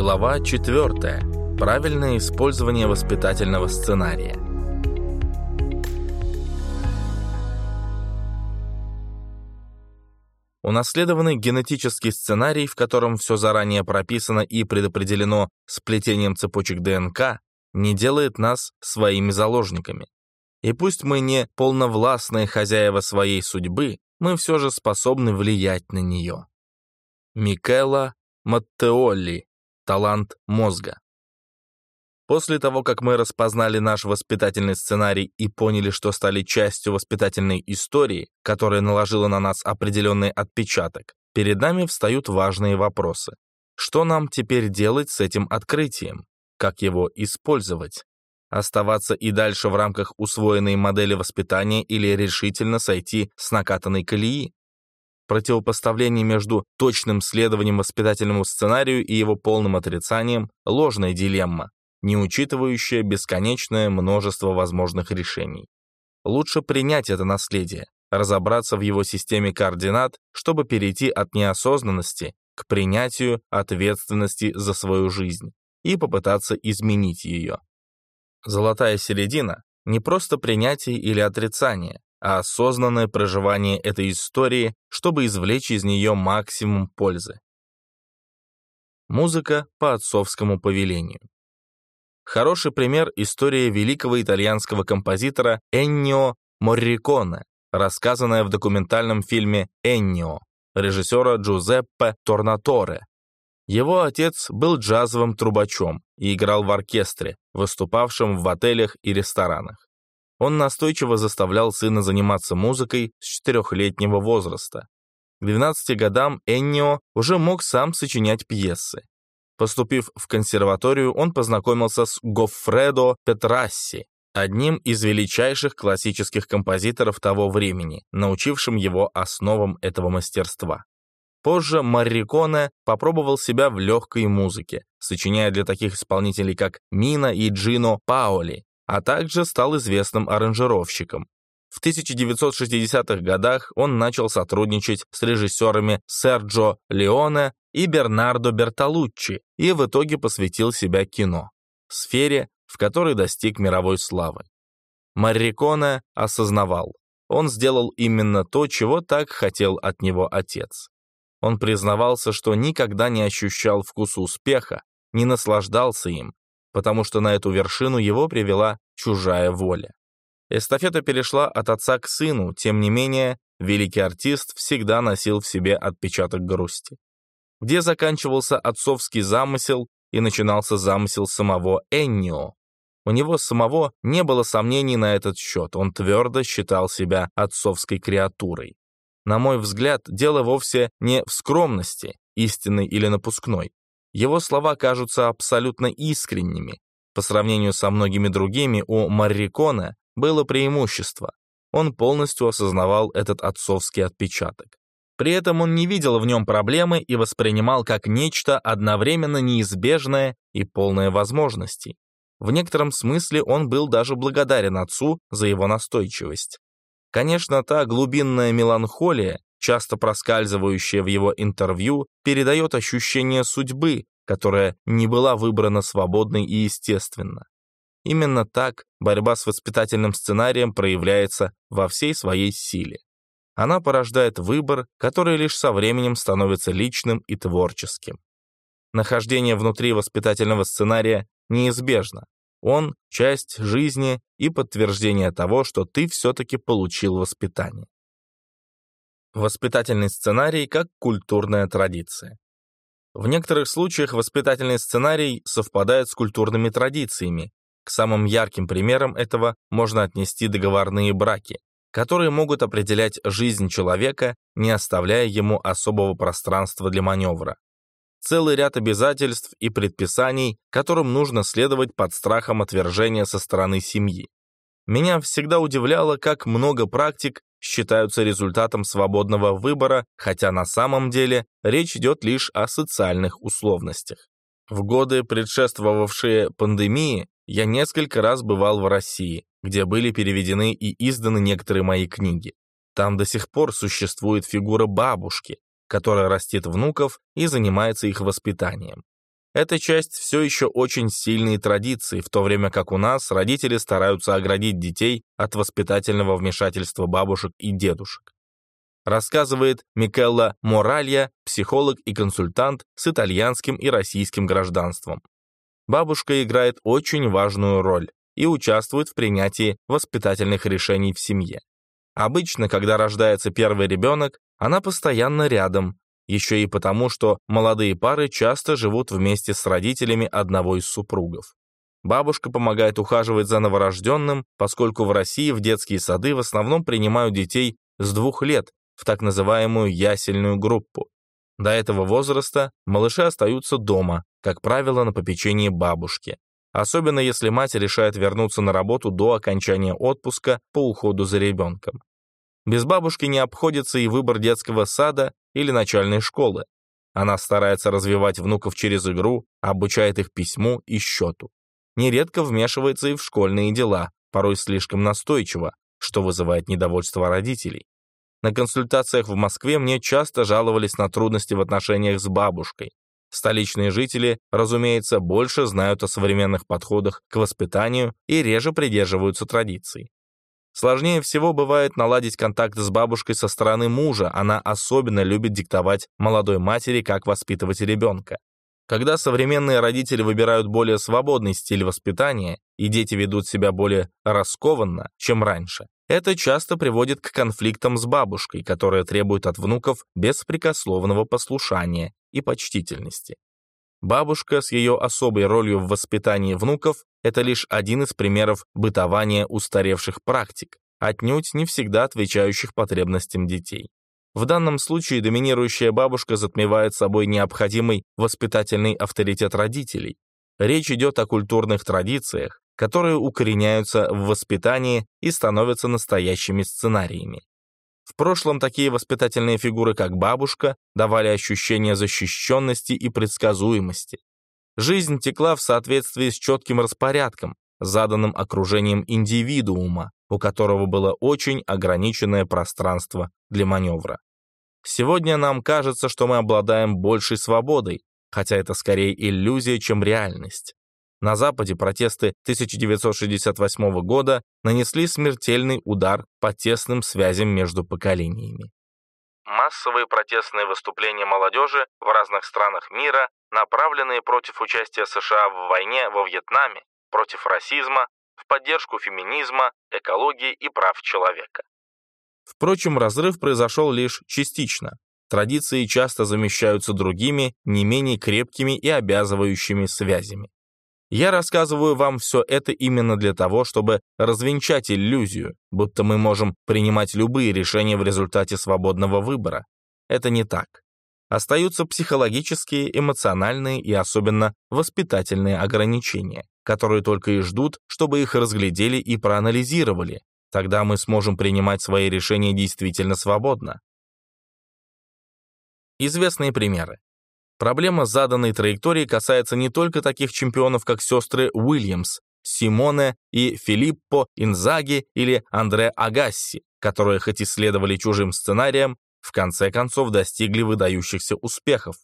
Глава 4. Правильное использование воспитательного сценария. Унаследованный генетический сценарий, в котором все заранее прописано и предопределено сплетением цепочек ДНК, не делает нас своими заложниками. И пусть мы не полновластные хозяева своей судьбы, мы все же способны влиять на нее. Микела Маттеолли Талант мозга. После того, как мы распознали наш воспитательный сценарий и поняли, что стали частью воспитательной истории, которая наложила на нас определенный отпечаток, перед нами встают важные вопросы. Что нам теперь делать с этим открытием? Как его использовать? Оставаться и дальше в рамках усвоенной модели воспитания или решительно сойти с накатанной колеи? Противопоставление между точным следованием воспитательному сценарию и его полным отрицанием – ложная дилемма, не учитывающая бесконечное множество возможных решений. Лучше принять это наследие, разобраться в его системе координат, чтобы перейти от неосознанности к принятию ответственности за свою жизнь и попытаться изменить ее. Золотая середина – не просто принятие или отрицание, а осознанное проживание этой истории, чтобы извлечь из нее максимум пользы. Музыка по отцовскому повелению. Хороший пример – история великого итальянского композитора Эннио Морриконе, рассказанная в документальном фильме «Эннио» режиссера Джузеппе Торнаторе. Его отец был джазовым трубачом и играл в оркестре, выступавшем в отелях и ресторанах. Он настойчиво заставлял сына заниматься музыкой с четырехлетнего возраста. К 12 годам Эннио уже мог сам сочинять пьесы. Поступив в консерваторию, он познакомился с Гоффредо Петрасси, одним из величайших классических композиторов того времени, научившим его основам этого мастерства. Позже Марриконе попробовал себя в легкой музыке, сочиняя для таких исполнителей, как Мина и Джино Паоли, а также стал известным аранжировщиком. В 1960-х годах он начал сотрудничать с режиссерами Серджо Леоне и Бернардо Бертолуччи и в итоге посвятил себя кино, сфере, в которой достиг мировой славы. Марриконе осознавал, он сделал именно то, чего так хотел от него отец. Он признавался, что никогда не ощущал вкус успеха, не наслаждался им, потому что на эту вершину его привела чужая воля. Эстафета перешла от отца к сыну, тем не менее, великий артист всегда носил в себе отпечаток грусти. Где заканчивался отцовский замысел и начинался замысел самого Эннио. У него самого не было сомнений на этот счет, он твердо считал себя отцовской креатурой. На мой взгляд, дело вовсе не в скромности, истинной или напускной. Его слова кажутся абсолютно искренними. По сравнению со многими другими, у Маррикона было преимущество. Он полностью осознавал этот отцовский отпечаток. При этом он не видел в нем проблемы и воспринимал как нечто одновременно неизбежное и полное возможностей. В некотором смысле он был даже благодарен отцу за его настойчивость. Конечно, та глубинная меланхолия, часто проскальзывающая в его интервью, передает ощущение судьбы, которая не была выбрана свободно и естественно. Именно так борьба с воспитательным сценарием проявляется во всей своей силе. Она порождает выбор, который лишь со временем становится личным и творческим. Нахождение внутри воспитательного сценария неизбежно. Он – часть жизни и подтверждение того, что ты все-таки получил воспитание. Воспитательный сценарий как культурная традиция. В некоторых случаях воспитательный сценарий совпадает с культурными традициями. К самым ярким примерам этого можно отнести договорные браки, которые могут определять жизнь человека, не оставляя ему особого пространства для маневра. Целый ряд обязательств и предписаний, которым нужно следовать под страхом отвержения со стороны семьи. Меня всегда удивляло, как много практик считаются результатом свободного выбора, хотя на самом деле речь идет лишь о социальных условностях. В годы, предшествовавшие пандемии, я несколько раз бывал в России, где были переведены и изданы некоторые мои книги. Там до сих пор существует фигура бабушки, которая растит внуков и занимается их воспитанием. Эта часть все еще очень сильные традиции, в то время как у нас родители стараются оградить детей от воспитательного вмешательства бабушек и дедушек. Рассказывает Микелла Моралья, психолог и консультант с итальянским и российским гражданством. Бабушка играет очень важную роль и участвует в принятии воспитательных решений в семье. Обычно, когда рождается первый ребенок, она постоянно рядом, еще и потому, что молодые пары часто живут вместе с родителями одного из супругов. Бабушка помогает ухаживать за новорожденным, поскольку в России в детские сады в основном принимают детей с двух лет в так называемую ясельную группу. До этого возраста малыши остаются дома, как правило, на попечении бабушки. Особенно если мать решает вернуться на работу до окончания отпуска по уходу за ребенком. Без бабушки не обходится и выбор детского сада или начальной школы. Она старается развивать внуков через игру, обучает их письму и счету. Нередко вмешивается и в школьные дела, порой слишком настойчиво, что вызывает недовольство родителей. На консультациях в Москве мне часто жаловались на трудности в отношениях с бабушкой. Столичные жители, разумеется, больше знают о современных подходах к воспитанию и реже придерживаются традиций. Сложнее всего бывает наладить контакт с бабушкой со стороны мужа, она особенно любит диктовать молодой матери, как воспитывать ребенка. Когда современные родители выбирают более свободный стиль воспитания, и дети ведут себя более раскованно, чем раньше, это часто приводит к конфликтам с бабушкой, которая требует от внуков беспрекословного послушания и почтительности. Бабушка с ее особой ролью в воспитании внуков – это лишь один из примеров бытования устаревших практик, отнюдь не всегда отвечающих потребностям детей. В данном случае доминирующая бабушка затмевает собой необходимый воспитательный авторитет родителей. Речь идет о культурных традициях, которые укореняются в воспитании и становятся настоящими сценариями. В прошлом такие воспитательные фигуры, как бабушка, давали ощущение защищенности и предсказуемости. Жизнь текла в соответствии с четким распорядком, заданным окружением индивидуума, у которого было очень ограниченное пространство для маневра. Сегодня нам кажется, что мы обладаем большей свободой, хотя это скорее иллюзия, чем реальность. На Западе протесты 1968 года нанесли смертельный удар по тесным связям между поколениями. Массовые протестные выступления молодежи в разных странах мира, направленные против участия США в войне во Вьетнаме, против расизма, в поддержку феминизма, экологии и прав человека. Впрочем, разрыв произошел лишь частично. Традиции часто замещаются другими, не менее крепкими и обязывающими связями. Я рассказываю вам все это именно для того, чтобы развенчать иллюзию, будто мы можем принимать любые решения в результате свободного выбора. Это не так. Остаются психологические, эмоциональные и особенно воспитательные ограничения, которые только и ждут, чтобы их разглядели и проанализировали. Тогда мы сможем принимать свои решения действительно свободно. Известные примеры. Проблема заданной траектории касается не только таких чемпионов, как сестры Уильямс, Симоне и Филиппо Инзаги или Андре Агасси, которые хоть и следовали чужим сценариям, в конце концов достигли выдающихся успехов.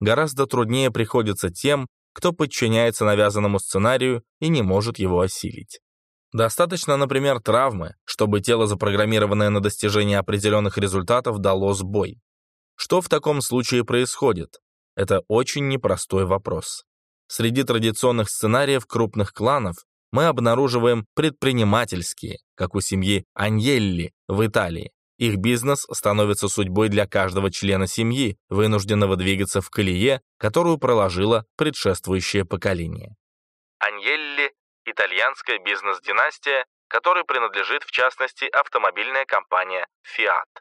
Гораздо труднее приходится тем, кто подчиняется навязанному сценарию и не может его осилить. Достаточно, например, травмы, чтобы тело, запрограммированное на достижение определенных результатов, дало сбой. Что в таком случае происходит? Это очень непростой вопрос. Среди традиционных сценариев крупных кланов мы обнаруживаем предпринимательские, как у семьи Аньелли в Италии. Их бизнес становится судьбой для каждого члена семьи, вынужденного двигаться в колее, которую проложило предшествующее поколение. Аньелли – итальянская бизнес-династия, которой принадлежит в частности автомобильная компания Fiat.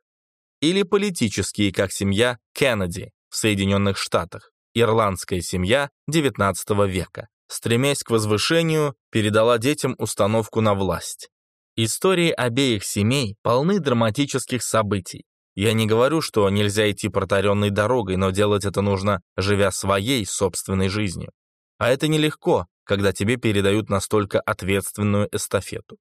Или политические, как семья Кеннеди, в Соединенных Штатах, ирландская семья XIX века, стремясь к возвышению, передала детям установку на власть. Истории обеих семей полны драматических событий. Я не говорю, что нельзя идти протаренной дорогой, но делать это нужно, живя своей собственной жизнью. А это нелегко, когда тебе передают настолько ответственную эстафету.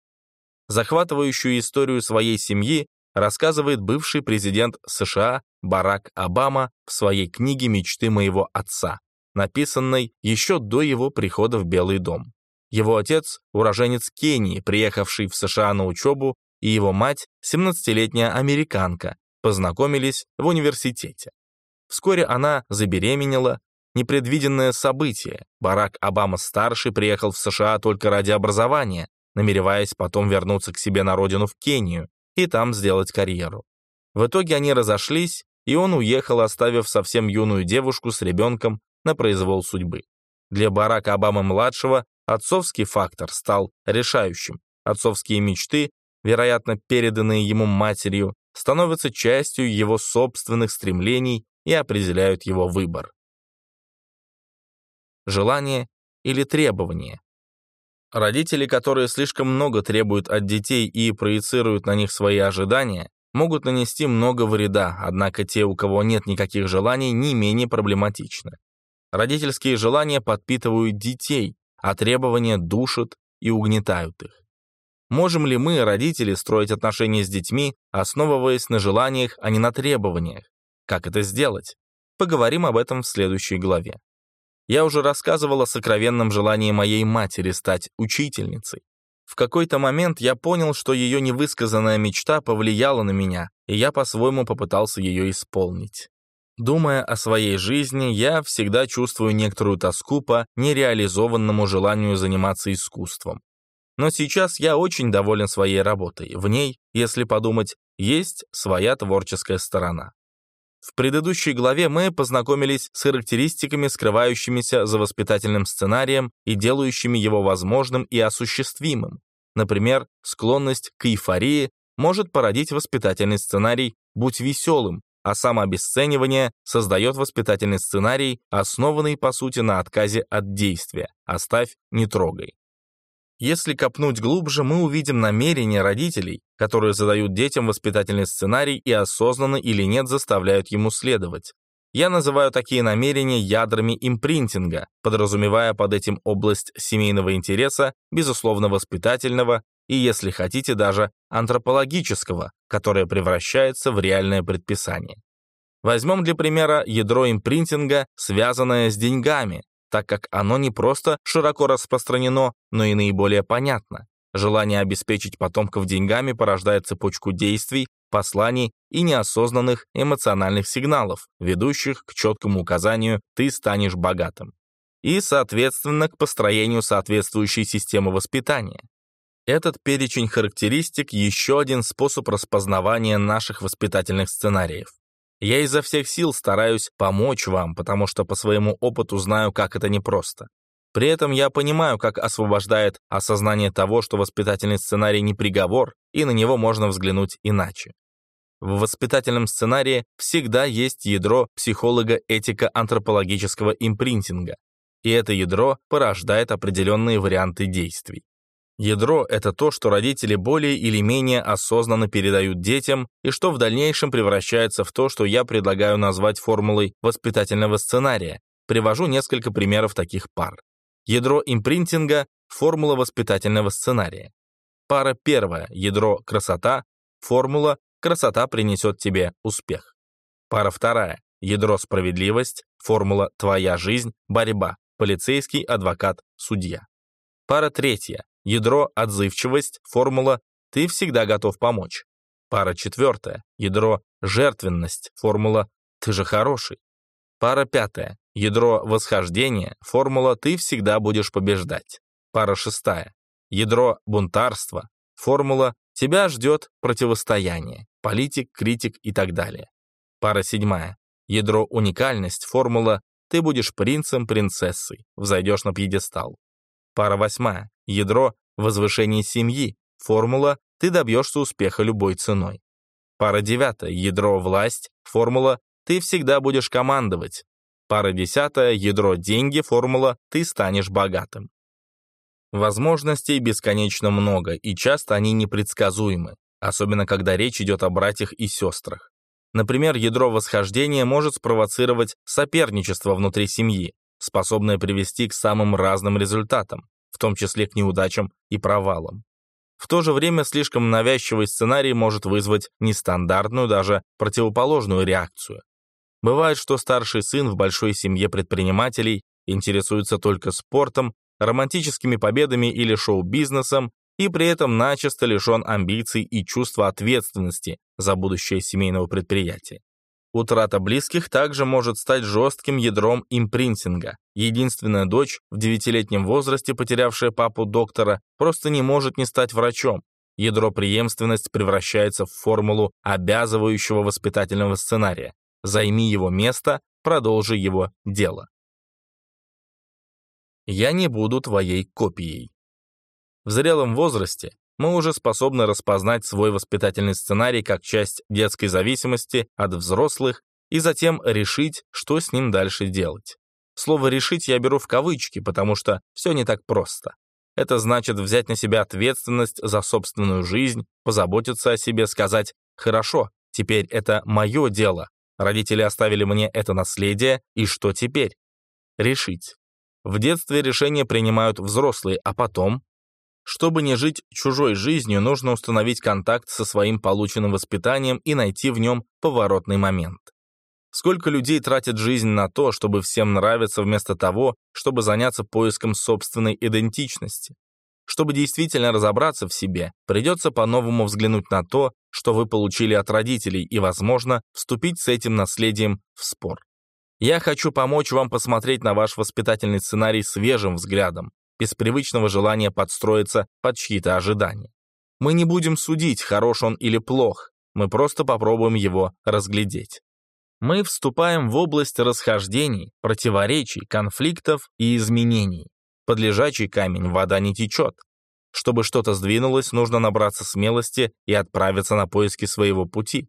Захватывающую историю своей семьи рассказывает бывший президент США Барак Обама в своей книге «Мечты моего отца». написанной еще до его прихода в Белый дом. Его отец – уроженец Кении, приехавший в США на учебу, и его мать – 17-летняя американка, познакомились в университете. Вскоре она забеременела, непредвиденное событие. Барак Обама-старший приехал в США только ради образования, намереваясь потом вернуться к себе на родину в Кению и там сделать карьеру. В итоге они разошлись, и он уехал, оставив совсем юную девушку с ребенком на произвол судьбы. Для Барака Обамы-младшего отцовский фактор стал решающим. Отцовские мечты, вероятно, переданные ему матерью, становятся частью его собственных стремлений и определяют его выбор. Желание или требование. Родители, которые слишком много требуют от детей и проецируют на них свои ожидания, могут нанести много вреда, однако те, у кого нет никаких желаний, не менее проблематичны. Родительские желания подпитывают детей, а требования душат и угнетают их. Можем ли мы, родители, строить отношения с детьми, основываясь на желаниях, а не на требованиях? Как это сделать? Поговорим об этом в следующей главе. Я уже рассказывал о сокровенном желании моей матери стать учительницей. В какой-то момент я понял, что ее невысказанная мечта повлияла на меня, и я по-своему попытался ее исполнить. Думая о своей жизни, я всегда чувствую некоторую тоску по нереализованному желанию заниматься искусством. Но сейчас я очень доволен своей работой. В ней, если подумать, есть своя творческая сторона. В предыдущей главе мы познакомились с характеристиками, скрывающимися за воспитательным сценарием и делающими его возможным и осуществимым. Например, склонность к эйфории может породить воспитательный сценарий «будь веселым», а самообесценивание создает воспитательный сценарий, основанный, по сути, на отказе от действия «оставь, не трогай». Если копнуть глубже, мы увидим намерения родителей, которые задают детям воспитательный сценарий и осознанно или нет заставляют ему следовать. Я называю такие намерения ядрами импринтинга, подразумевая под этим область семейного интереса, безусловно воспитательного и, если хотите, даже антропологического, которое превращается в реальное предписание. Возьмем для примера ядро импринтинга, связанное с деньгами, так как оно не просто широко распространено, но и наиболее понятно. Желание обеспечить потомков деньгами порождает цепочку действий, посланий и неосознанных эмоциональных сигналов, ведущих к четкому указанию «ты станешь богатым» и, соответственно, к построению соответствующей системы воспитания. Этот перечень характеристик – еще один способ распознавания наших воспитательных сценариев. Я изо всех сил стараюсь помочь вам, потому что по своему опыту знаю, как это непросто. При этом я понимаю, как освобождает осознание того, что воспитательный сценарий не приговор, и на него можно взглянуть иначе. В воспитательном сценарии всегда есть ядро психолога-этико-антропологического импринтинга, и это ядро порождает определенные варианты действий. Ядро — это то, что родители более или менее осознанно передают детям и что в дальнейшем превращается в то, что я предлагаю назвать формулой воспитательного сценария. Привожу несколько примеров таких пар. Ядро импринтинга — формула воспитательного сценария. Пара первая — ядро красота, формула «красота принесет тебе успех». Пара вторая — ядро справедливость, формула «твоя жизнь, борьба, полицейский, адвокат, судья». Пара третья Ядро «отзывчивость», формула «ты всегда готов помочь». Пара четвертая. Ядро «жертвенность», формула «ты же хороший». Пара пятая. Ядро «восхождение», формула «ты всегда будешь побеждать». Пара шестая. Ядро «бунтарство», формула «тебя ждет противостояние», политик, критик и так далее. Пара седьмая. Ядро «уникальность», формула «ты будешь принцем, принцессой», взойдешь на пьедестал. Пара восьмая. Ядро – возвышение семьи. Формула – ты добьешься успеха любой ценой. Пара девятая. Ядро – власть. Формула – ты всегда будешь командовать. Пара десятая. Ядро – деньги. Формула – ты станешь богатым. Возможностей бесконечно много, и часто они непредсказуемы, особенно когда речь идет о братьях и сестрах. Например, ядро восхождения может спровоцировать соперничество внутри семьи, способное привести к самым разным результатам, в том числе к неудачам и провалам. В то же время слишком навязчивый сценарий может вызвать нестандартную, даже противоположную реакцию. Бывает, что старший сын в большой семье предпринимателей интересуется только спортом, романтическими победами или шоу-бизнесом и при этом начисто лишен амбиций и чувства ответственности за будущее семейного предприятия. Утрата близких также может стать жестким ядром импринтинга. Единственная дочь, в девятилетнем возрасте потерявшая папу доктора, просто не может не стать врачом. Ядро преемственность превращается в формулу обязывающего воспитательного сценария. Займи его место, продолжи его дело. Я не буду твоей копией. В зрелом возрасте мы уже способны распознать свой воспитательный сценарий как часть детской зависимости от взрослых и затем решить, что с ним дальше делать. Слово «решить» я беру в кавычки, потому что все не так просто. Это значит взять на себя ответственность за собственную жизнь, позаботиться о себе, сказать «хорошо, теперь это мое дело, родители оставили мне это наследие, и что теперь?» Решить. В детстве решения принимают взрослые, а потом чтобы не жить чужой жизнью, нужно установить контакт со своим полученным воспитанием и найти в нем поворотный момент. Сколько людей тратит жизнь на то, чтобы всем нравиться, вместо того, чтобы заняться поиском собственной идентичности? Чтобы действительно разобраться в себе, придется по-новому взглянуть на то, что вы получили от родителей, и, возможно, вступить с этим наследием в спор. Я хочу помочь вам посмотреть на ваш воспитательный сценарий свежим взглядом, без привычного желания подстроиться под чьи-то ожидания. Мы не будем судить, хорош он или плох, мы просто попробуем его разглядеть. Мы вступаем в область расхождений, противоречий, конфликтов и изменений. Под лежачий камень вода не течет. Чтобы что-то сдвинулось, нужно набраться смелости и отправиться на поиски своего пути.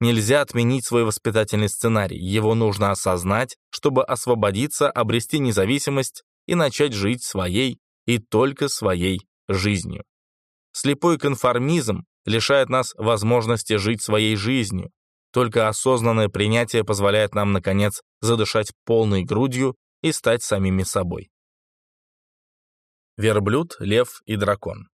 Нельзя отменить свой воспитательный сценарий, его нужно осознать, чтобы освободиться, обрести независимость и начать жить своей и только своей жизнью. Слепой конформизм лишает нас возможности жить своей жизнью. Только осознанное принятие позволяет нам, наконец, задышать полной грудью и стать самими собой. Верблюд, лев и дракон.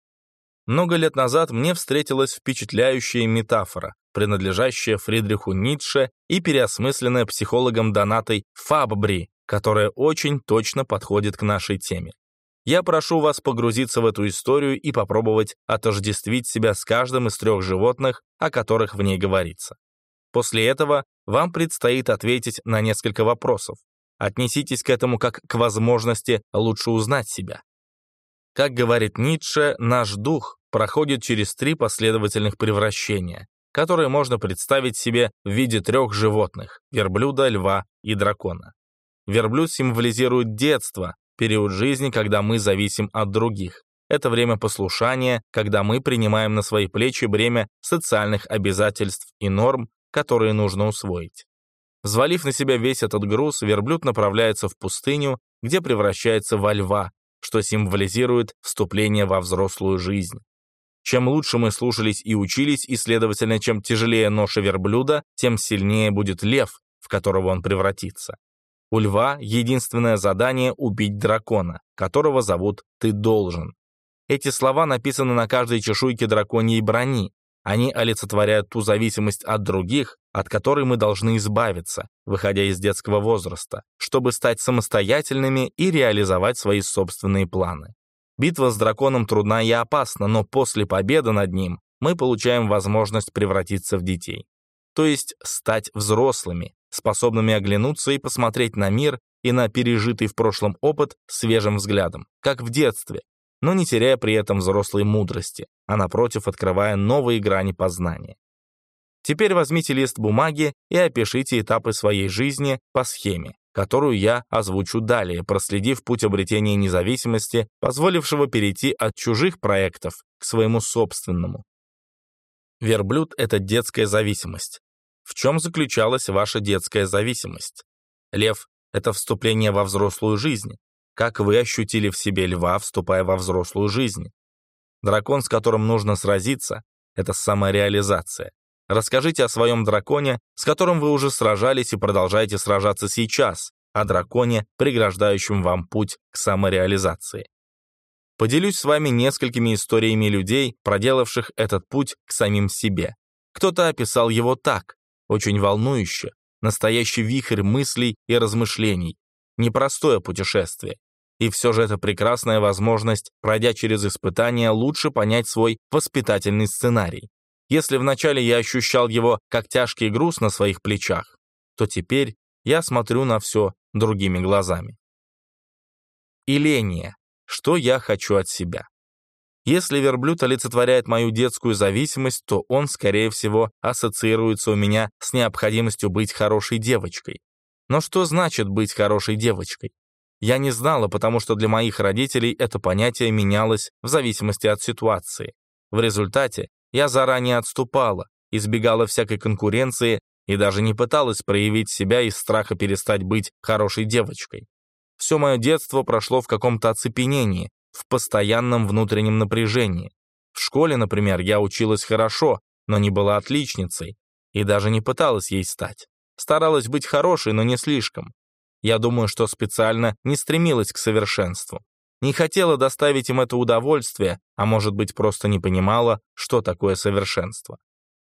Много лет назад мне встретилась впечатляющая метафора, принадлежащая Фридриху Ницше и переосмысленная психологом Донатой Фаббри которая очень точно подходит к нашей теме. Я прошу вас погрузиться в эту историю и попробовать отождествить себя с каждым из трех животных, о которых в ней говорится. После этого вам предстоит ответить на несколько вопросов. Отнеситесь к этому как к возможности лучше узнать себя. Как говорит Ницше, наш дух проходит через три последовательных превращения, которые можно представить себе в виде трех животных – верблюда, льва и дракона. Верблюд символизирует детство, период жизни, когда мы зависим от других. Это время послушания, когда мы принимаем на свои плечи бремя социальных обязательств и норм, которые нужно усвоить. Взвалив на себя весь этот груз, верблюд направляется в пустыню, где превращается во льва, что символизирует вступление во взрослую жизнь. Чем лучше мы слушались и учились, и, следовательно, чем тяжелее ноша верблюда, тем сильнее будет лев, в которого он превратится. У льва единственное задание — убить дракона, которого зовут «ты должен». Эти слова написаны на каждой чешуйке драконьей брони. Они олицетворяют ту зависимость от других, от которой мы должны избавиться, выходя из детского возраста, чтобы стать самостоятельными и реализовать свои собственные планы. Битва с драконом трудна и опасна, но после победы над ним мы получаем возможность превратиться в детей. То есть стать взрослыми, способными оглянуться и посмотреть на мир и на пережитый в прошлом опыт свежим взглядом, как в детстве, но не теряя при этом взрослой мудрости, а напротив открывая новые грани познания. Теперь возьмите лист бумаги и опишите этапы своей жизни по схеме, которую я озвучу далее, проследив путь обретения независимости, позволившего перейти от чужих проектов к своему собственному. Верблюд — это детская зависимость. В чем заключалась ваша детская зависимость? Лев — это вступление во взрослую жизнь. Как вы ощутили в себе льва, вступая во взрослую жизнь? Дракон, с которым нужно сразиться, это самореализация. Расскажите о своем драконе, с которым вы уже сражались и продолжаете сражаться сейчас, о драконе, преграждающем вам путь к самореализации. Поделюсь с вами несколькими историями людей, проделавших этот путь к самим себе. Кто-то описал его так очень волнующе, настоящий вихрь мыслей и размышлений, непростое путешествие. И все же это прекрасная возможность, пройдя через испытания, лучше понять свой воспитательный сценарий. Если вначале я ощущал его как тяжкий груз на своих плечах, то теперь я смотрю на все другими глазами. Иления. Что я хочу от себя? Если верблюд олицетворяет мою детскую зависимость, то он, скорее всего, ассоциируется у меня с необходимостью быть хорошей девочкой. Но что значит быть хорошей девочкой? Я не знала, потому что для моих родителей это понятие менялось в зависимости от ситуации. В результате я заранее отступала, избегала всякой конкуренции и даже не пыталась проявить себя из страха перестать быть хорошей девочкой. Все мое детство прошло в каком-то оцепенении, в постоянном внутреннем напряжении. В школе, например, я училась хорошо, но не была отличницей и даже не пыталась ей стать. Старалась быть хорошей, но не слишком. Я думаю, что специально не стремилась к совершенству. Не хотела доставить им это удовольствие, а может быть, просто не понимала, что такое совершенство.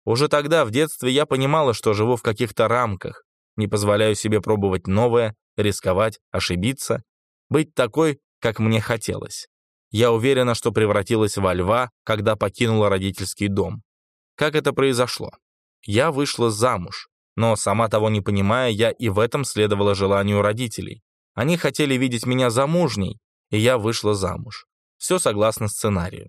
Уже тогда, в детстве, я понимала, что живу в каких-то рамках, не позволяю себе пробовать новое, рисковать, ошибиться, быть такой, как мне хотелось. Я уверена, что превратилась во льва, когда покинула родительский дом. Как это произошло? Я вышла замуж, но, сама того не понимая, я и в этом следовала желанию родителей. Они хотели видеть меня замужней, и я вышла замуж. Все согласно сценарию.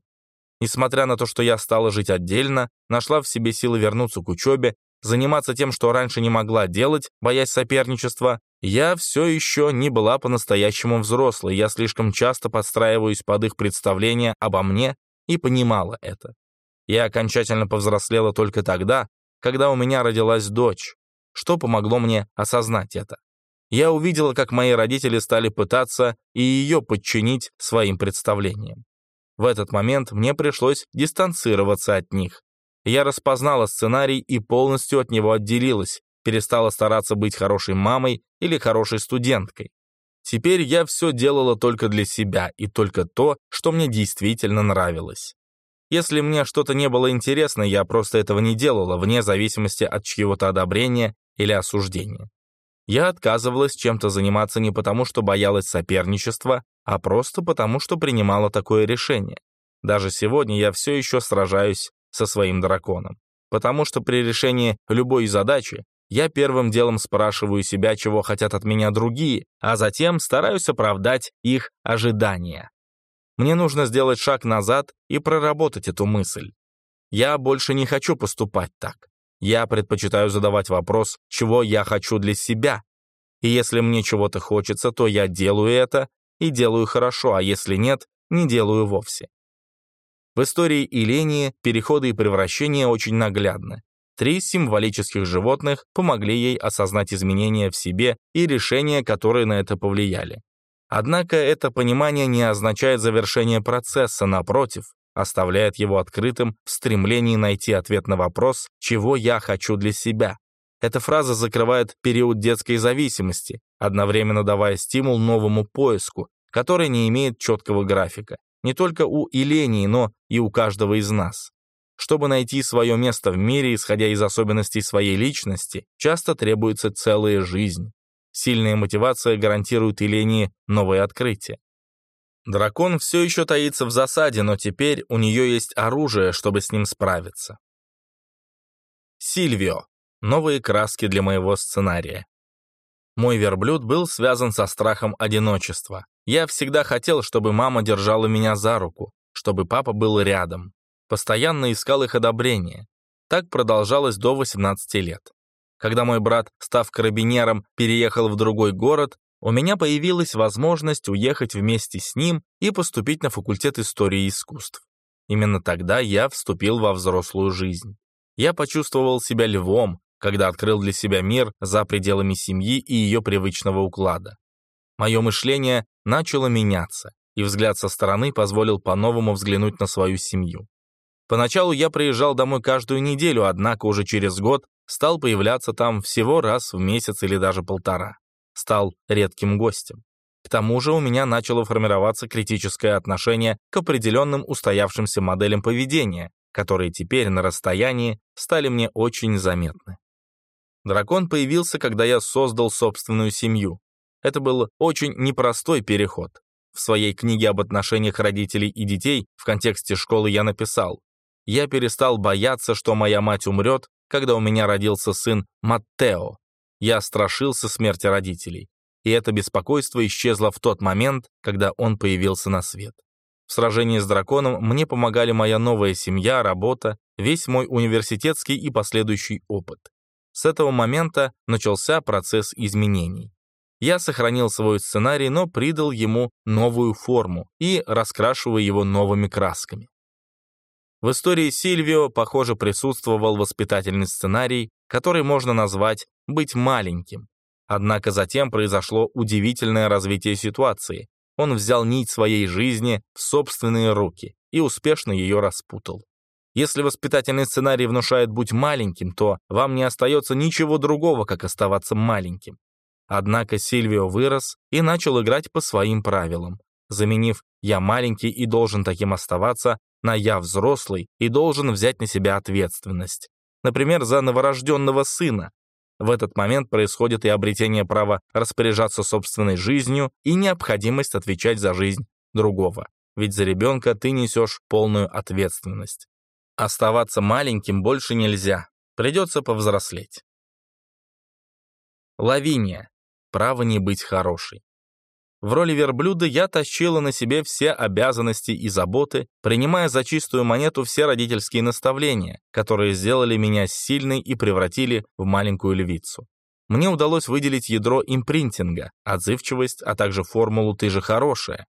Несмотря на то, что я стала жить отдельно, нашла в себе силы вернуться к учебе, заниматься тем, что раньше не могла делать, боясь соперничества, я все еще не была по-настоящему взрослой, я слишком часто подстраиваюсь под их представления обо мне и понимала это. Я окончательно повзрослела только тогда, когда у меня родилась дочь, что помогло мне осознать это. Я увидела, как мои родители стали пытаться и ее подчинить своим представлениям. В этот момент мне пришлось дистанцироваться от них. Я распознала сценарий и полностью от него отделилась, перестала стараться быть хорошей мамой или хорошей студенткой. Теперь я все делала только для себя и только то, что мне действительно нравилось. Если мне что-то не было интересно, я просто этого не делала, вне зависимости от чьего-то одобрения или осуждения. Я отказывалась чем-то заниматься не потому, что боялась соперничества, а просто потому, что принимала такое решение. Даже сегодня я все еще сражаюсь со своим драконом, потому что при решении любой задачи я первым делом спрашиваю себя, чего хотят от меня другие, а затем стараюсь оправдать их ожидания. Мне нужно сделать шаг назад и проработать эту мысль. Я больше не хочу поступать так. Я предпочитаю задавать вопрос, чего я хочу для себя. И если мне чего-то хочется, то я делаю это и делаю хорошо, а если нет, не делаю вовсе. В истории Илении переходы и превращения очень наглядны. Три символических животных помогли ей осознать изменения в себе и решения, которые на это повлияли. Однако это понимание не означает завершение процесса, напротив, оставляет его открытым в стремлении найти ответ на вопрос «чего я хочу для себя?». Эта фраза закрывает период детской зависимости, одновременно давая стимул новому поиску, который не имеет четкого графика, не только у Илении, но и у каждого из нас. Чтобы найти свое место в мире, исходя из особенностей своей личности, часто требуется целая жизнь. Сильная мотивация гарантирует Елене новые открытия. Дракон все еще таится в засаде, но теперь у нее есть оружие, чтобы с ним справиться. Сильвио. Новые краски для моего сценария. Мой верблюд был связан со страхом одиночества. Я всегда хотел, чтобы мама держала меня за руку, чтобы папа был рядом постоянно искал их одобрения. Так продолжалось до 18 лет. Когда мой брат, став карабинером, переехал в другой город, у меня появилась возможность уехать вместе с ним и поступить на факультет истории искусств. Именно тогда я вступил во взрослую жизнь. Я почувствовал себя львом, когда открыл для себя мир за пределами семьи и ее привычного уклада. Мое мышление начало меняться, и взгляд со стороны позволил по-новому взглянуть на свою семью. Поначалу я приезжал домой каждую неделю, однако уже через год стал появляться там всего раз в месяц или даже полтора. Стал редким гостем. К тому же у меня начало формироваться критическое отношение к определенным устоявшимся моделям поведения, которые теперь на расстоянии стали мне очень заметны. Дракон появился, когда я создал собственную семью. Это был очень непростой переход. В своей книге об отношениях родителей и детей в контексте школы я написал «Я перестал бояться, что моя мать умрет, когда у меня родился сын Маттео. Я страшился смерти родителей, и это беспокойство исчезло в тот момент, когда он появился на свет. В сражении с драконом мне помогали моя новая семья, работа, весь мой университетский и последующий опыт. С этого момента начался процесс изменений. Я сохранил свой сценарий, но придал ему новую форму и раскрашиваю его новыми красками. В истории Сильвио, похоже, присутствовал воспитательный сценарий, который можно назвать «быть маленьким». Однако затем произошло удивительное развитие ситуации, он взял нить своей жизни в собственные руки и успешно ее распутал. Если воспитательный сценарий внушает «будь маленьким», то вам не остается ничего другого, как оставаться маленьким. Однако Сильвио вырос и начал играть по своим правилам, заменив «я маленький и должен таким оставаться» на «я взрослый и должен взять на себя ответственность». Например, за новорожденного сына, в этот момент происходит и обретение права распоряжаться собственной жизнью и необходимость отвечать за жизнь другого. Ведь за ребенка ты несешь полную ответственность. Оставаться маленьким больше нельзя. Придется повзрослеть. Лавиния. Право не быть хорошей. В роли верблюда я тащила на себе все обязанности и заботы, принимая за чистую монету все родительские наставления, которые сделали меня сильной и превратили в маленькую львицу. Мне удалось выделить ядро импринтинга, отзывчивость, а также формулу «ты же хорошая».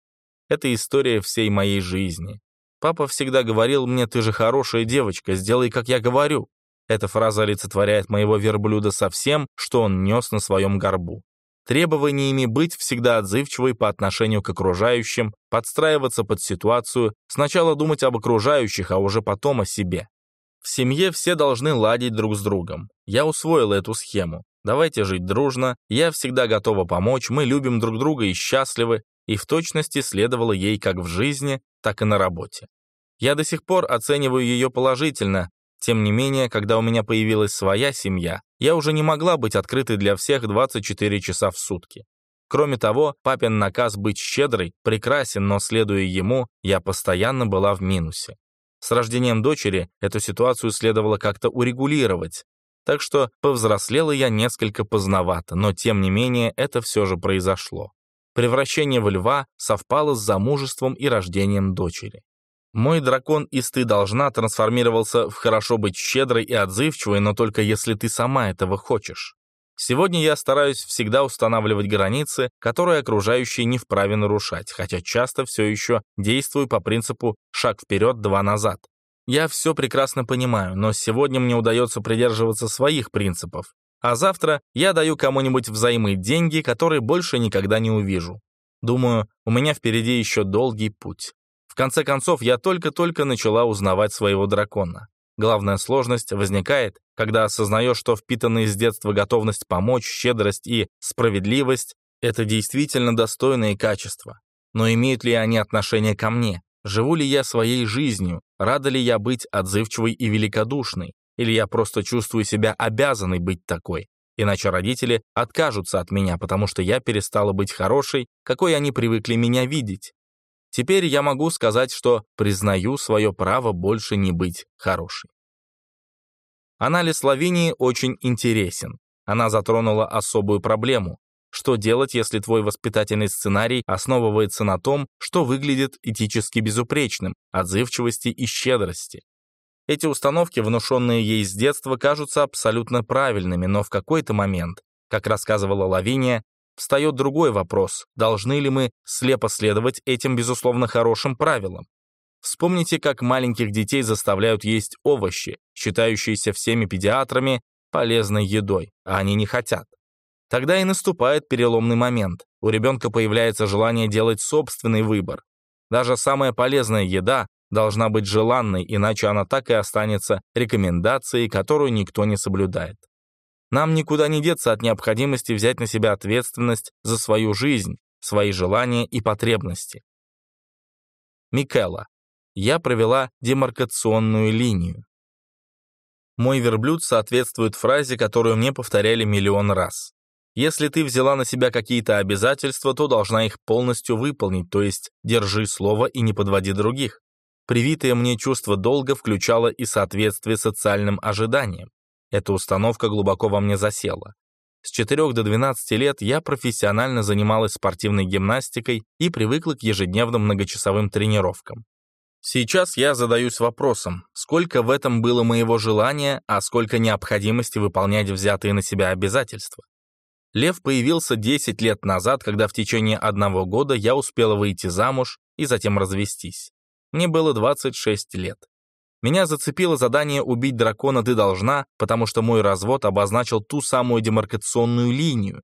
Это история всей моей жизни. Папа всегда говорил мне «ты же хорошая девочка, сделай, как я говорю». Эта фраза олицетворяет моего верблюда со всем, что он нес на своем горбу требованиями быть всегда отзывчивой по отношению к окружающим, подстраиваться под ситуацию, сначала думать об окружающих, а уже потом о себе. В семье все должны ладить друг с другом. Я усвоила эту схему. Давайте жить дружно, я всегда готова помочь, мы любим друг друга и счастливы, и в точности следовала ей как в жизни, так и на работе. Я до сих пор оцениваю ее положительно, тем не менее, когда у меня появилась своя семья, я уже не могла быть открытой для всех 24 часа в сутки. Кроме того, папин наказ быть щедрой прекрасен, но следуя ему, я постоянно была в минусе. С рождением дочери эту ситуацию следовало как-то урегулировать, так что повзрослела я несколько поздновато, но тем не менее это все же произошло. Превращение в льва совпало с замужеством и рождением дочери. Мой дракон из «ты должна» трансформировался в «хорошо быть щедрой и отзывчивой, но только если ты сама этого хочешь». Сегодня я стараюсь всегда устанавливать границы, которые окружающие не вправе нарушать, хотя часто все еще действую по принципу «шаг вперед, два назад». Я все прекрасно понимаю, но сегодня мне удается придерживаться своих принципов, а завтра я даю кому-нибудь взаймы деньги, которые больше никогда не увижу. Думаю, у меня впереди еще долгий путь. В конце концов, я только-только начала узнавать своего дракона. Главная сложность возникает, когда осознаешь, что впитанные с детства готовность помочь, щедрость и справедливость — это действительно достойные качества. Но имеют ли они отношение ко мне? Живу ли я своей жизнью? Рада ли я быть отзывчивой и великодушной? Или я просто чувствую себя обязанной быть такой? Иначе родители откажутся от меня, потому что я перестала быть хорошей, какой они привыкли меня видеть. Теперь я могу сказать, что признаю свое право больше не быть хорошей. Анализ Лавинии очень интересен. Она затронула особую проблему. Что делать, если твой воспитательный сценарий основывается на том, что выглядит этически безупречным, отзывчивости и щедрости? Эти установки, внушенные ей с детства, кажутся абсолютно правильными, но в какой-то момент, как рассказывала Лавиния, встает другой вопрос, должны ли мы слепо следовать этим, безусловно, хорошим правилам. Вспомните, как маленьких детей заставляют есть овощи, считающиеся всеми педиатрами полезной едой, а они не хотят. Тогда и наступает переломный момент. У ребенка появляется желание делать собственный выбор. Даже самая полезная еда должна быть желанной, иначе она так и останется рекомендацией, которую никто не соблюдает. Нам никуда не деться от необходимости взять на себя ответственность за свою жизнь, свои желания и потребности. Микела. Я провела демаркационную линию. Мой верблюд соответствует фразе, которую мне повторяли миллион раз. Если ты взяла на себя какие-то обязательства, то должна их полностью выполнить, то есть держи слово и не подводи других. Привитое мне чувство долга включало и соответствие социальным ожиданиям. Эта установка глубоко во мне засела. С 4 до 12 лет я профессионально занималась спортивной гимнастикой и привыкла к ежедневным многочасовым тренировкам. Сейчас я задаюсь вопросом, сколько в этом было моего желания, а сколько необходимости выполнять взятые на себя обязательства. Лев появился 10 лет назад, когда в течение одного года я успела выйти замуж и затем развестись. Мне было 26 лет. Меня зацепило задание «Убить дракона ты должна», потому что мой развод обозначил ту самую демаркационную линию.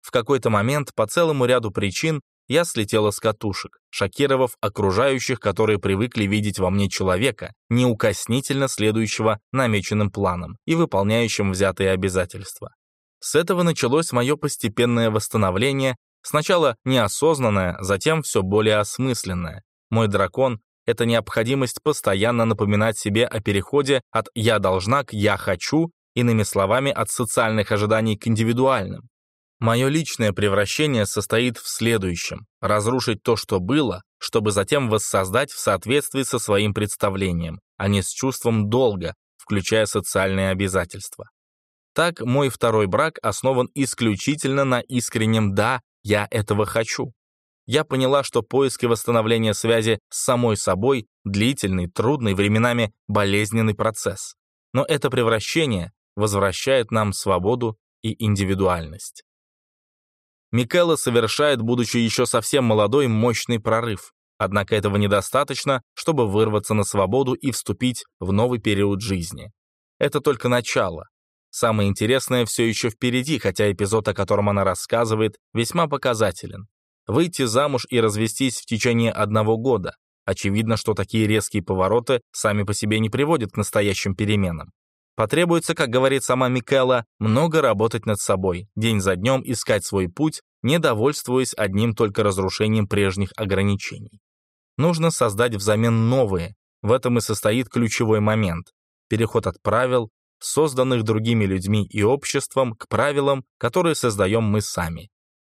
В какой-то момент, по целому ряду причин, я слетела с катушек, шокировав окружающих, которые привыкли видеть во мне человека, неукоснительно следующего намеченным планом и выполняющим взятые обязательства. С этого началось мое постепенное восстановление, сначала неосознанное, затем все более осмысленное. Мой дракон — это необходимость постоянно напоминать себе о переходе от «я должна» к «я хочу», иными словами, от социальных ожиданий к индивидуальным. Мое личное превращение состоит в следующем – разрушить то, что было, чтобы затем воссоздать в соответствии со своим представлением, а не с чувством долга, включая социальные обязательства. Так, мой второй брак основан исключительно на искреннем «да, я этого хочу». Я поняла, что поиск и восстановление связи с самой собой – длительный, трудный, временами болезненный процесс. Но это превращение возвращает нам свободу и индивидуальность. Микелла совершает, будучи еще совсем молодой, мощный прорыв. Однако этого недостаточно, чтобы вырваться на свободу и вступить в новый период жизни. Это только начало. Самое интересное все еще впереди, хотя эпизод, о котором она рассказывает, весьма показателен. Выйти замуж и развестись в течение одного года. Очевидно, что такие резкие повороты сами по себе не приводят к настоящим переменам. Потребуется, как говорит сама Микела, много работать над собой, день за днем искать свой путь, не довольствуясь одним только разрушением прежних ограничений. Нужно создать взамен новые, в этом и состоит ключевой момент. Переход от правил, созданных другими людьми и обществом, к правилам, которые создаем мы сами.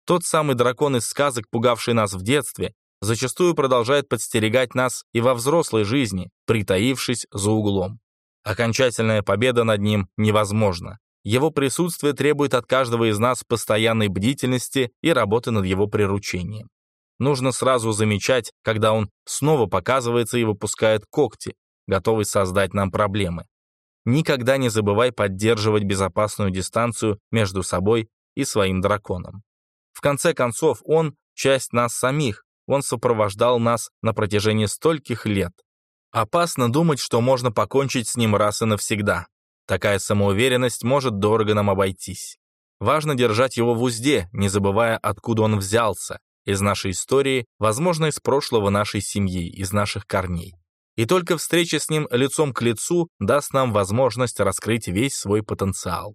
Тот самый дракон из сказок, пугавший нас в детстве, зачастую продолжает подстерегать нас и во взрослой жизни, притаившись за углом. Окончательная победа над ним невозможна. Его присутствие требует от каждого из нас постоянной бдительности и работы над его приручением. Нужно сразу замечать, когда он снова показывается и выпускает когти, готовый создать нам проблемы. Никогда не забывай поддерживать безопасную дистанцию между собой и своим драконом. В конце концов, он — часть нас самих, он сопровождал нас на протяжении стольких лет. Опасно думать, что можно покончить с ним раз и навсегда. Такая самоуверенность может дорого нам обойтись. Важно держать его в узде, не забывая, откуда он взялся, из нашей истории, возможно, из прошлого нашей семьи, из наших корней. И только встреча с ним лицом к лицу даст нам возможность раскрыть весь свой потенциал.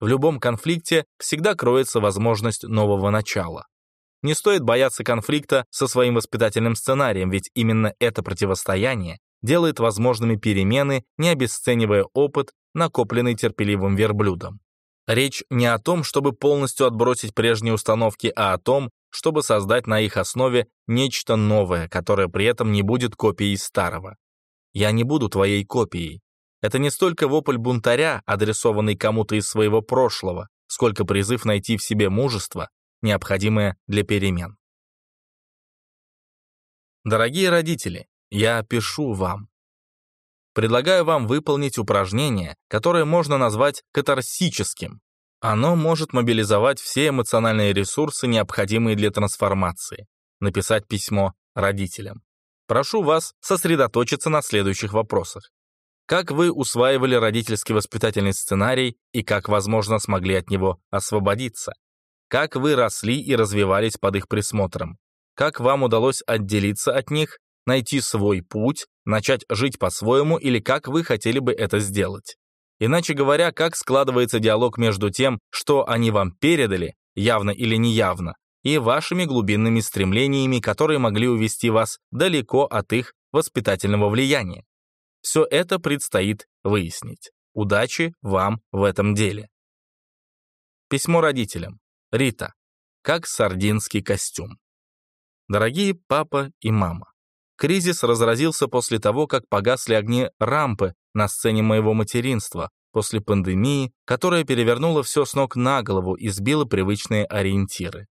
В любом конфликте всегда кроется возможность нового начала. Не стоит бояться конфликта со своим воспитательным сценарием, ведь именно это противостояние делает возможными перемены, не обесценивая опыт, накопленный терпеливым верблюдом. Речь не о том, чтобы полностью отбросить прежние установки, а о том, чтобы создать на их основе нечто новое, которое при этом не будет копией старого. «Я не буду твоей копией». Это не столько вопль бунтаря, адресованный кому-то из своего прошлого, сколько призыв найти в себе мужество, необходимое для перемен. Дорогие родители, я пишу вам. Предлагаю вам выполнить упражнение, которое можно назвать катарсическим. Оно может мобилизовать все эмоциональные ресурсы, необходимые для трансформации. Написать письмо родителям. Прошу вас сосредоточиться на следующих вопросах. Как вы усваивали родительский воспитательный сценарий и как, возможно, смогли от него освободиться? Как вы росли и развивались под их присмотром? Как вам удалось отделиться от них найти свой путь, начать жить по-своему или как вы хотели бы это сделать. Иначе говоря, как складывается диалог между тем, что они вам передали, явно или неявно, и вашими глубинными стремлениями, которые могли увести вас далеко от их воспитательного влияния. Все это предстоит выяснить. Удачи вам в этом деле. Письмо родителям. Рита. Как сардинский костюм. Дорогие папа и мама. Кризис разразился после того, как погасли огни рампы на сцене моего материнства, после пандемии, которая перевернула все с ног на голову и сбила привычные ориентиры.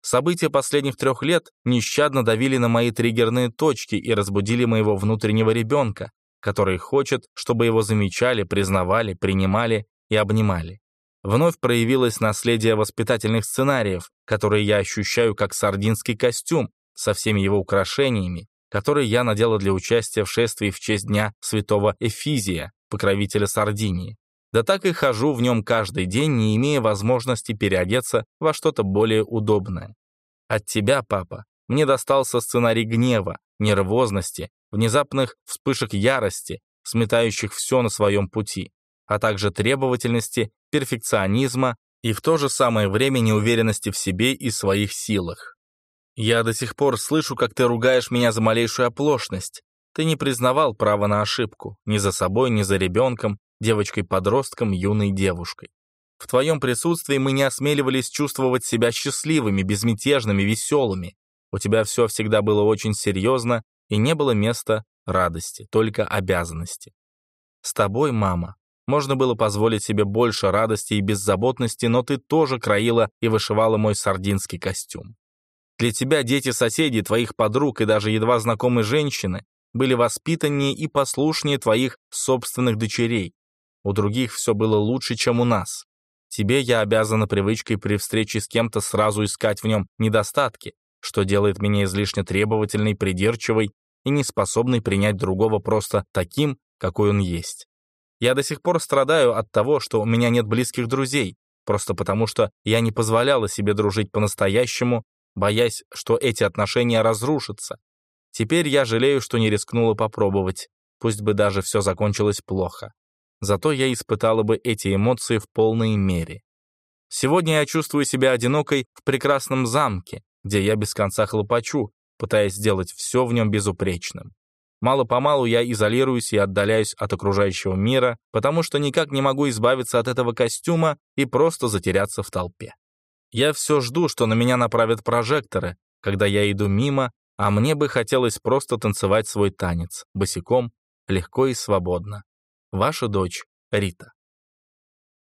События последних трех лет нещадно давили на мои триггерные точки и разбудили моего внутреннего ребенка, который хочет, чтобы его замечали, признавали, принимали и обнимали. Вновь проявилось наследие воспитательных сценариев, которые я ощущаю как сардинский костюм со всеми его украшениями, который я надела для участия в шествии в честь Дня Святого Эфизия, покровителя Сардинии. Да так и хожу в нем каждый день, не имея возможности переодеться во что-то более удобное. От тебя, папа, мне достался сценарий гнева, нервозности, внезапных вспышек ярости, сметающих все на своем пути, а также требовательности, перфекционизма и в то же самое время неуверенности в себе и своих силах. Я до сих пор слышу, как ты ругаешь меня за малейшую оплошность. Ты не признавал права на ошибку, ни за собой, ни за ребенком, девочкой-подростком, юной девушкой. В твоем присутствии мы не осмеливались чувствовать себя счастливыми, безмятежными, веселыми. У тебя все всегда было очень серьезно, и не было места радости, только обязанности. С тобой, мама, можно было позволить себе больше радости и беззаботности, но ты тоже краила и вышивала мой сардинский костюм. Для тебя дети соседей, твоих подруг и даже едва знакомые женщины были воспитаннее и послушнее твоих собственных дочерей. У других все было лучше, чем у нас. Тебе я обязана привычкой при встрече с кем-то сразу искать в нем недостатки, что делает меня излишне требовательной, придирчивой и неспособной принять другого просто таким, какой он есть. Я до сих пор страдаю от того, что у меня нет близких друзей, просто потому что я не позволяла себе дружить по-настоящему, боясь, что эти отношения разрушатся. Теперь я жалею, что не рискнула попробовать, пусть бы даже все закончилось плохо. Зато я испытала бы эти эмоции в полной мере. Сегодня я чувствую себя одинокой в прекрасном замке, где я без конца хлопочу, пытаясь сделать все в нем безупречным. Мало-помалу я изолируюсь и отдаляюсь от окружающего мира, потому что никак не могу избавиться от этого костюма и просто затеряться в толпе. Я все жду, что на меня направят прожекторы, когда я иду мимо, а мне бы хотелось просто танцевать свой танец, босиком, легко и свободно. Ваша дочь Рита.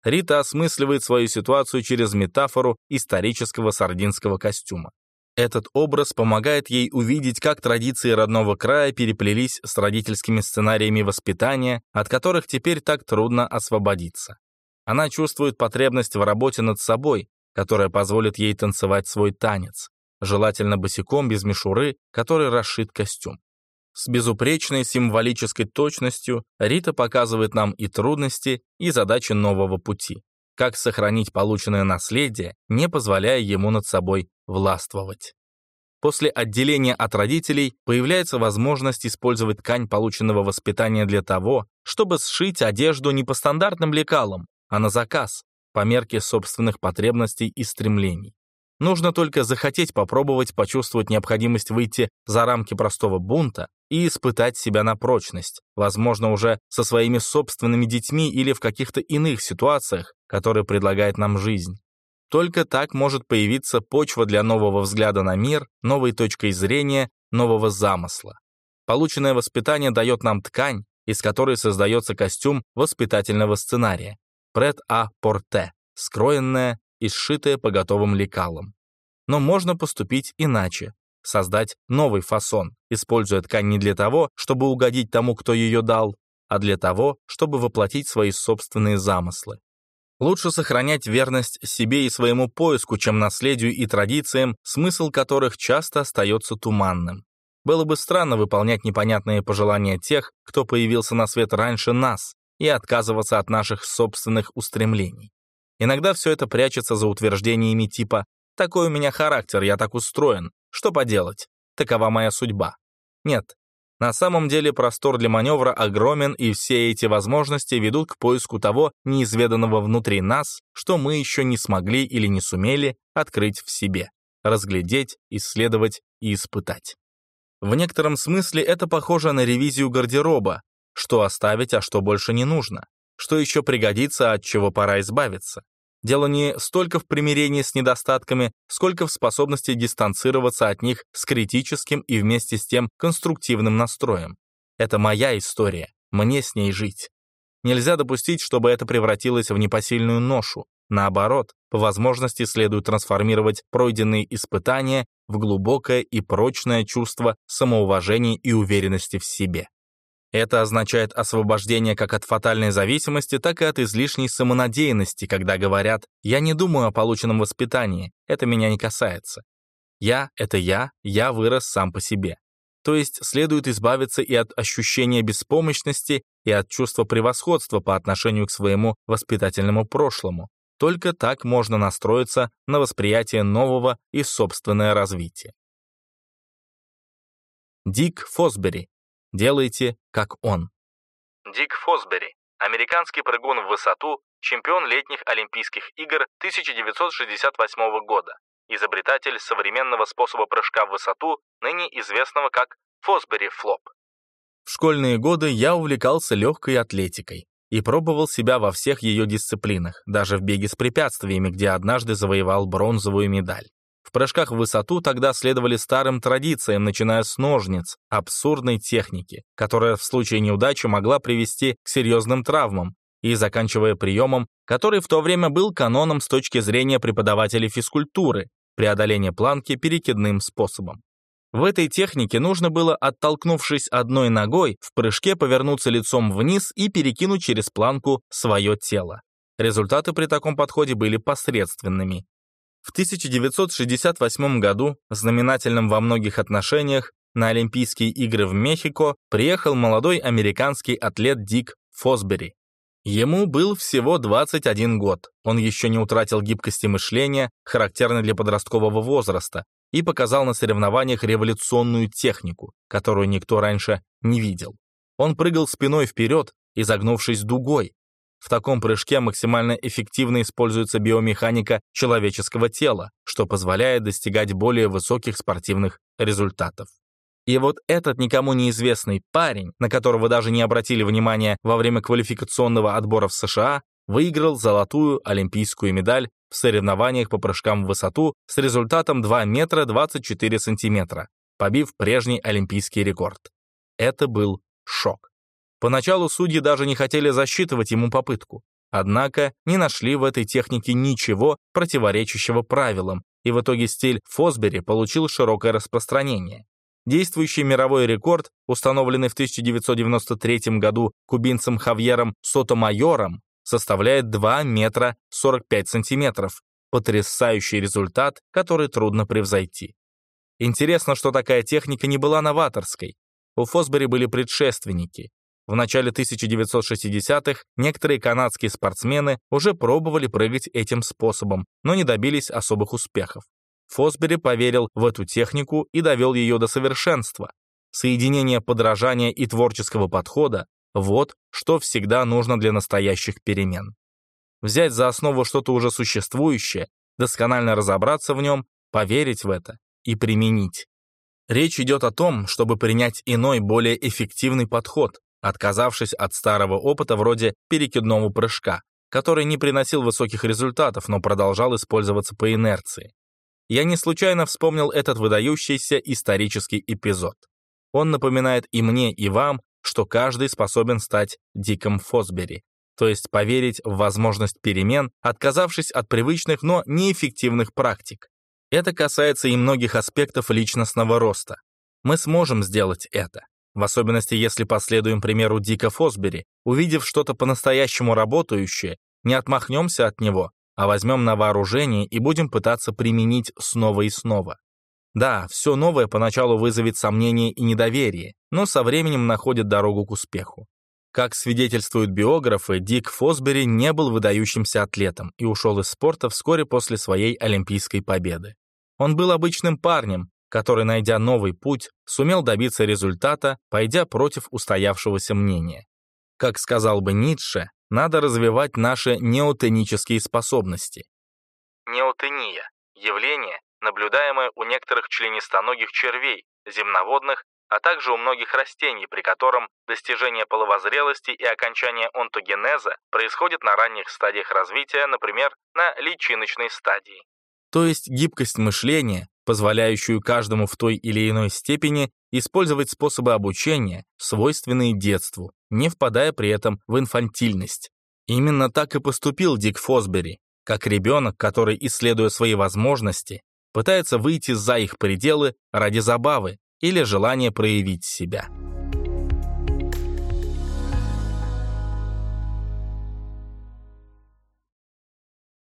Рита осмысливает свою ситуацию через метафору исторического сардинского костюма. Этот образ помогает ей увидеть, как традиции родного края переплелись с родительскими сценариями воспитания, от которых теперь так трудно освободиться. Она чувствует потребность в работе над собой, которая позволит ей танцевать свой танец, желательно босиком без мишуры, который расшит костюм. С безупречной символической точностью Рита показывает нам и трудности, и задачи нового пути как сохранить полученное наследие, не позволяя ему над собой властвовать. После отделения от родителей появляется возможность использовать ткань полученного воспитания для того, чтобы сшить одежду не по стандартным лекалам, а на заказ, по мерке собственных потребностей и стремлений. Нужно только захотеть попробовать почувствовать необходимость выйти за рамки простого бунта и испытать себя на прочность, возможно, уже со своими собственными детьми или в каких-то иных ситуациях, которые предлагает нам жизнь. Только так может появиться почва для нового взгляда на мир, новой точкой зрения, нового замысла. Полученное воспитание дает нам ткань, из которой создается костюм воспитательного сценария. Пред а порте, скроенная и сшитая по готовым лекалам. Но можно поступить иначе, создать новый фасон, используя ткань не для того, чтобы угодить тому, кто ее дал, а для того, чтобы воплотить свои собственные замыслы. Лучше сохранять верность себе и своему поиску, чем наследию и традициям, смысл которых часто остается туманным. Было бы странно выполнять непонятные пожелания тех, кто появился на свет раньше нас, и отказываться от наших собственных устремлений. Иногда все это прячется за утверждениями типа «такой у меня характер, я так устроен, что поделать? Такова моя судьба». Нет, на самом деле простор для маневра огромен, и все эти возможности ведут к поиску того неизведанного внутри нас, что мы еще не смогли или не сумели открыть в себе, разглядеть, исследовать и испытать. В некотором смысле это похоже на ревизию гардероба, что оставить, а что больше не нужно, что еще пригодится, от чего пора избавиться. Дело не столько в примирении с недостатками, сколько в способности дистанцироваться от них с критическим и вместе с тем конструктивным настроем. Это моя история, мне с ней жить. Нельзя допустить, чтобы это превратилось в непосильную ношу. Наоборот, по возможности следует трансформировать пройденные испытания в глубокое и прочное чувство самоуважения и уверенности в себе. Это означает освобождение как от фатальной зависимости, так и от излишней самонадеянности, когда говорят «я не думаю о полученном воспитании, это меня не касается». Я — это я, я вырос сам по себе. То есть следует избавиться и от ощущения беспомощности, и от чувства превосходства по отношению к своему воспитательному прошлому. Только так можно настроиться на восприятие нового и собственное развитие. Дик Фосбери Делайте, как он. Дик Фосбери, американский прыгун в высоту, чемпион летних Олимпийских игр 1968 года, изобретатель современного способа прыжка в высоту, ныне известного как Фосбери флоп. В школьные годы я увлекался легкой атлетикой и пробовал себя во всех ее дисциплинах, даже в беге с препятствиями, где однажды завоевал бронзовую медаль. Прыжках в высоту тогда следовали старым традициям, начиная с ножниц, абсурдной техники, которая в случае неудачи могла привести к серьезным травмам, и заканчивая приемом, который в то время был каноном с точки зрения преподавателей физкультуры, преодоление планки перекидным способом. В этой технике нужно было, оттолкнувшись одной ногой, в прыжке повернуться лицом вниз и перекинуть через планку свое тело. Результаты при таком подходе были посредственными. В 1968 году, знаменательном во многих отношениях, на Олимпийские игры в Мехико приехал молодой американский атлет Дик Фосбери. Ему был всего 21 год, он еще не утратил гибкости мышления, характерной для подросткового возраста, и показал на соревнованиях революционную технику, которую никто раньше не видел. Он прыгал спиной вперед, изогнувшись дугой, в таком прыжке максимально эффективно используется биомеханика человеческого тела, что позволяет достигать более высоких спортивных результатов. И вот этот никому неизвестный парень, на которого даже не обратили внимания во время квалификационного отбора в США, выиграл золотую олимпийскую медаль в соревнованиях по прыжкам в высоту с результатом 2 метра 24 сантиметра, побив прежний олимпийский рекорд. Это был шок. Поначалу судьи даже не хотели засчитывать ему попытку. Однако не нашли в этой технике ничего противоречащего правилам, и в итоге стиль Фосбери получил широкое распространение. Действующий мировой рекорд, установленный в 1993 году кубинцем Хавьером Сотомайором, составляет 2 метра 45 сантиметров. Потрясающий результат, который трудно превзойти. Интересно, что такая техника не была новаторской. У Фосбери были предшественники. В начале 1960-х некоторые канадские спортсмены уже пробовали прыгать этим способом, но не добились особых успехов. Фосбери поверил в эту технику и довел ее до совершенства. Соединение подражания и творческого подхода – вот что всегда нужно для настоящих перемен. Взять за основу что-то уже существующее, досконально разобраться в нем, поверить в это и применить. Речь идет о том, чтобы принять иной, более эффективный подход, отказавшись от старого опыта вроде перекидного прыжка, который не приносил высоких результатов, но продолжал использоваться по инерции. Я не случайно вспомнил этот выдающийся исторический эпизод. Он напоминает и мне, и вам, что каждый способен стать Диком Фосбери, то есть поверить в возможность перемен, отказавшись от привычных, но неэффективных практик. Это касается и многих аспектов личностного роста. Мы сможем сделать это. В особенности, если последуем примеру Дика Фосбери, увидев что-то по-настоящему работающее, не отмахнемся от него, а возьмем на вооружение и будем пытаться применить снова и снова. Да, все новое поначалу вызовет сомнение и недоверие, но со временем находит дорогу к успеху. Как свидетельствуют биографы, Дик Фосбери не был выдающимся атлетом и ушел из спорта вскоре после своей олимпийской победы. Он был обычным парнем, который, найдя новый путь, сумел добиться результата, пойдя против устоявшегося мнения. Как сказал бы Ницше, надо развивать наши неотенические способности. Неотения – явление, наблюдаемое у некоторых членистоногих червей, земноводных, а также у многих растений, при котором достижение половозрелости и окончание онтогенеза происходит на ранних стадиях развития, например, на личиночной стадии. То есть гибкость мышления, позволяющую каждому в той или иной степени использовать способы обучения, свойственные детству, не впадая при этом в инфантильность. Именно так и поступил Дик Фосбери, как ребенок, который, исследуя свои возможности, пытается выйти за их пределы ради забавы или желания проявить себя.